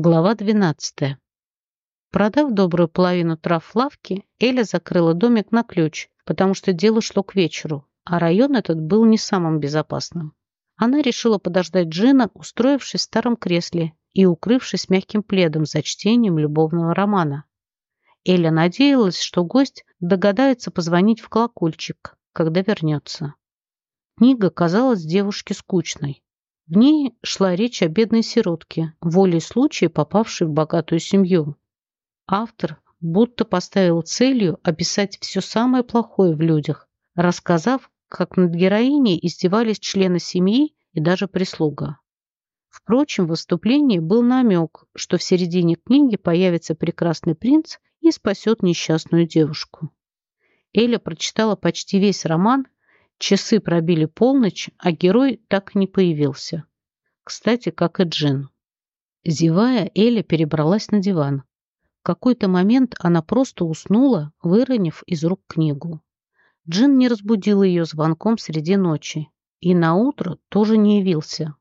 Глава 12. Продав добрую половину трав в Эля закрыла домик на ключ, потому что дело шло к вечеру, а район этот был не самым безопасным. Она решила подождать Джина, устроившись в старом кресле и укрывшись мягким пледом за чтением любовного романа. Эля надеялась, что гость догадается позвонить в колокольчик, когда вернется. Книга казалась девушке скучной. В ней шла речь о бедной сиротке, волей случая попавшей в богатую семью. Автор будто поставил целью описать все самое плохое в людях, рассказав, как над героиней издевались члены семьи и даже прислуга. Впрочем, в выступлении был намек, что в середине книги появится прекрасный принц и спасет несчастную девушку. Эля прочитала почти весь роман Часы пробили полночь, а герой так и не появился. Кстати, как и Джин. Зевая, Эля перебралась на диван. В какой-то момент она просто уснула, выронив из рук книгу. Джин не разбудил ее звонком среди ночи и на утро тоже не явился.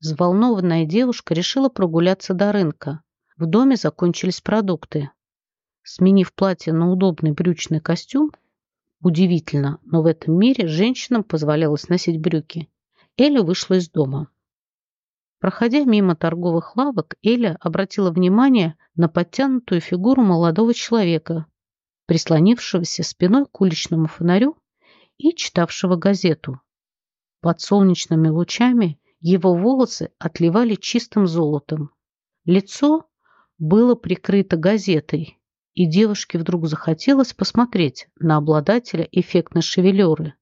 Взволнованная девушка решила прогуляться до рынка. В доме закончились продукты. Сменив платье на удобный брючный костюм, Удивительно, но в этом мире женщинам позволялось носить брюки. Эля вышла из дома. Проходя мимо торговых лавок, Эля обратила внимание на подтянутую фигуру молодого человека, прислонившегося спиной к уличному фонарю и читавшего газету. Под солнечными лучами его волосы отливали чистым золотом. Лицо было прикрыто газетой, и девушке вдруг захотелось посмотреть на обладателя эффектной шевелюры.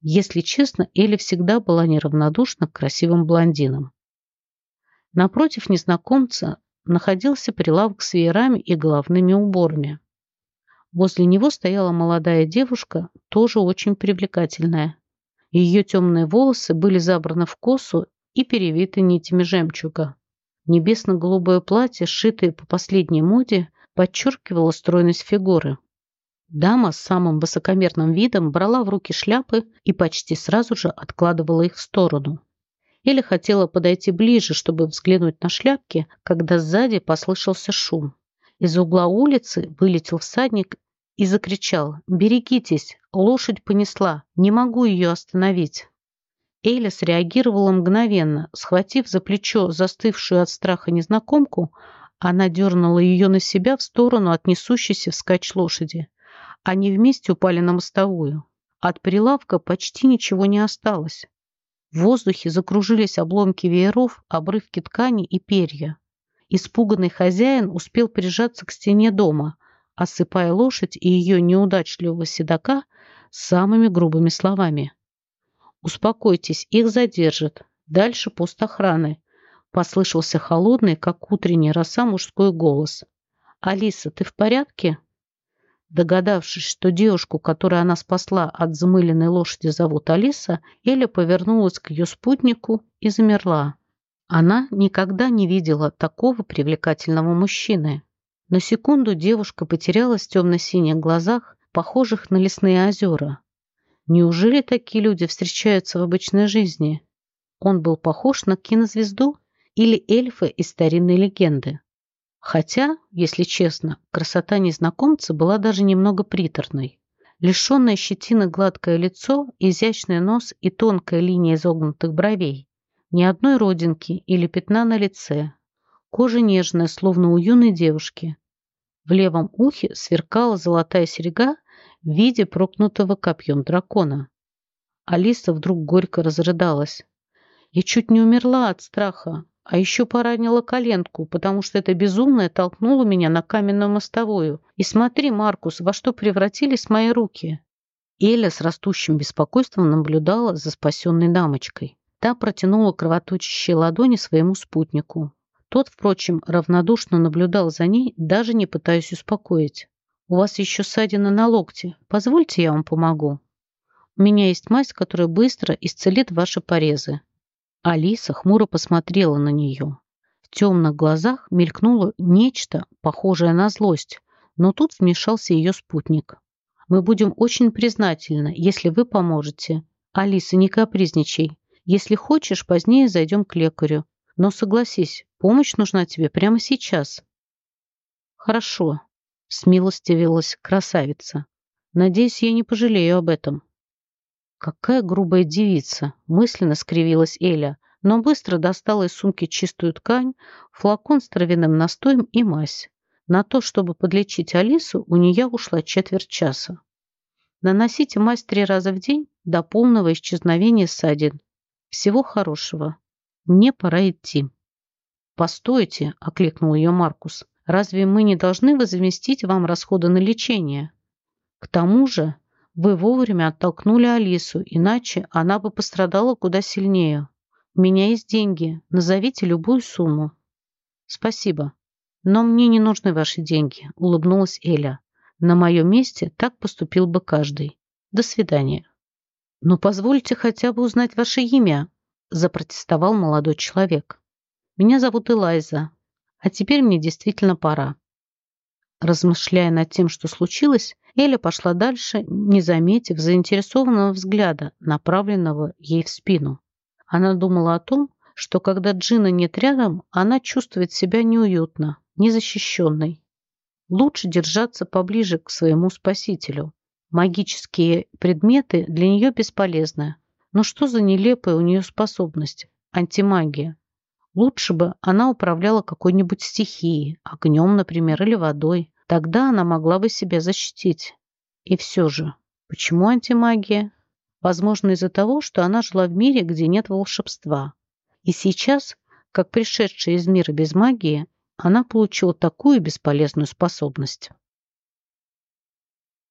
Если честно, Эля всегда была неравнодушна к красивым блондинам. Напротив незнакомца находился прилавок с веерами и головными уборами. Возле него стояла молодая девушка, тоже очень привлекательная. Ее темные волосы были забраны в косу и перевиты нитями жемчуга. Небесно-голубое платье, сшитое по последней моде, подчеркивала стройность фигуры. Дама с самым высокомерным видом брала в руки шляпы и почти сразу же откладывала их в сторону. Эля хотела подойти ближе, чтобы взглянуть на шляпки, когда сзади послышался шум. Из угла улицы вылетел всадник и закричал «Берегитесь! Лошадь понесла! Не могу ее остановить!» Эля среагировала мгновенно, схватив за плечо застывшую от страха незнакомку, она дернула ее на себя в сторону от несущейся вскачь лошади. Они вместе упали на мостовую. От прилавка почти ничего не осталось. В воздухе закружились обломки вееров, обрывки ткани и перья. Испуганный хозяин успел прижаться к стене дома, осыпая лошадь и ее неудачливого седока самыми грубыми словами. «Успокойтесь, их задержат. Дальше пост охраны. Послышался холодный, как утренняя роса, мужской голос. «Алиса, ты в порядке?» Догадавшись, что девушку, которую она спасла от замыленной лошади, зовут Алиса, Эля повернулась к ее спутнику и замерла. Она никогда не видела такого привлекательного мужчины. На секунду девушка потерялась в темно-синих глазах, похожих на лесные озера. Неужели такие люди встречаются в обычной жизни? Он был похож на кинозвезду? Или эльфы из старинной легенды. Хотя, если честно, красота незнакомца была даже немного приторной. Лишенное щетины гладкое лицо, изящный нос и тонкая линия изогнутых бровей. Ни одной родинки или пятна на лице. Кожа нежная, словно у юной девушки. В левом ухе сверкала золотая серьга в виде прокнутого копьем дракона. Алиса вдруг горько разрыдалась. Я чуть не умерла от страха. А еще поранила коленку, потому что это безумное толкнуло меня на каменную мостовую. И смотри, Маркус, во что превратились мои руки. Эля с растущим беспокойством наблюдала за спасенной дамочкой. Та протянула кровоточащие ладони своему спутнику. Тот, впрочем, равнодушно наблюдал за ней, даже не пытаясь успокоить. «У вас еще ссадина на локте. Позвольте, я вам помогу. У меня есть мазь, которая быстро исцелит ваши порезы. Алиса хмуро посмотрела на нее. В темных глазах мелькнуло нечто, похожее на злость, но тут вмешался ее спутник. «Мы будем очень признательны, если вы поможете. Алиса, не капризничай. Если хочешь, позднее зайдем к лекарю. Но согласись, помощь нужна тебе прямо сейчас. Хорошо, смилостивилась красавица. Надеюсь, я не пожалею об этом. Какая грубая девица, мысленно скривилась Эля, но быстро достала из сумки чистую ткань, флакон с травяным настоем и мазь. На то, чтобы подлечить Алису, у нее ушла четверть часа. Наносите мазь три раза в день до полного исчезновения ссадин. Всего хорошего. Мне пора идти. «Постойте», — окликнул ее Маркус. «Разве мы не должны возместить вам расходы на лечение? К тому же вы вовремя оттолкнули Алису, иначе она бы пострадала куда сильнее. У меня есть деньги. Назовите любую сумму». «Спасибо. Но мне не нужны ваши деньги», — улыбнулась Эля. На моем месте так поступил бы каждый. До свидания. Но позвольте хотя бы узнать ваше имя, запротестовал молодой человек. Меня зовут Элайза, а теперь мне действительно пора. Размышляя над тем, что случилось, Эля пошла дальше, не заметив заинтересованного взгляда, направленного ей в спину. Она думала о том, что когда Джина нет рядом, она чувствует себя неуютно, незащищенной. Лучше держаться поближе к своему спасителю. Магические предметы для нее бесполезны. Но что за нелепая у нее способность? Антимагия. Лучше бы она управляла какой-нибудь стихией, огнем, например, или водой. Тогда она могла бы себя защитить. И все же, почему антимагия? Возможно, из-за того, что она жила в мире, где нет волшебства. И сейчас, как пришедшая из мира без магии, она получила такую бесполезную способность.